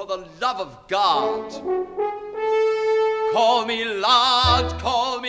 For the love of God. Call me lord, call